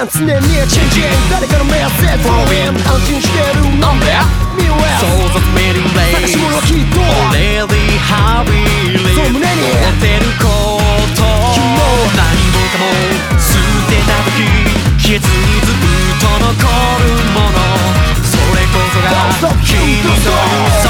間常に誰かのメッセージ flowing 安心してるなんで見よ。想像メリーレイ探し物はきっと。Already hurry そう胸に。持ってること。何も。かも捨てた時消えにずっと残るもの。それこそが君という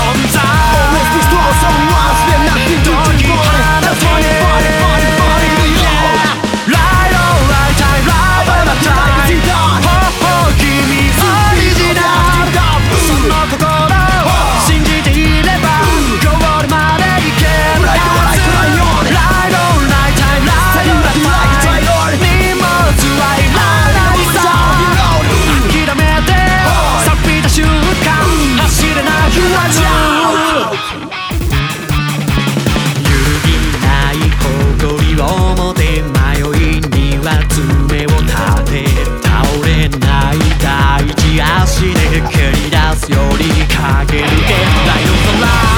足で蹴り出すより駆け抜けないのかな「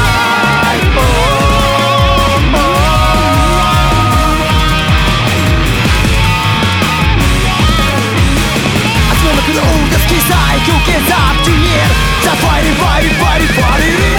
Kiss I, you kiss up to near The fighting, fighting, fighting, fighting